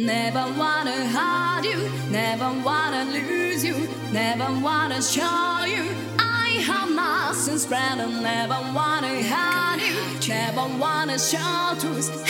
Never wanna hurt you, never wanna lose you, never wanna show you. I have nothing spread and never wanna hurt you, never wanna show truth.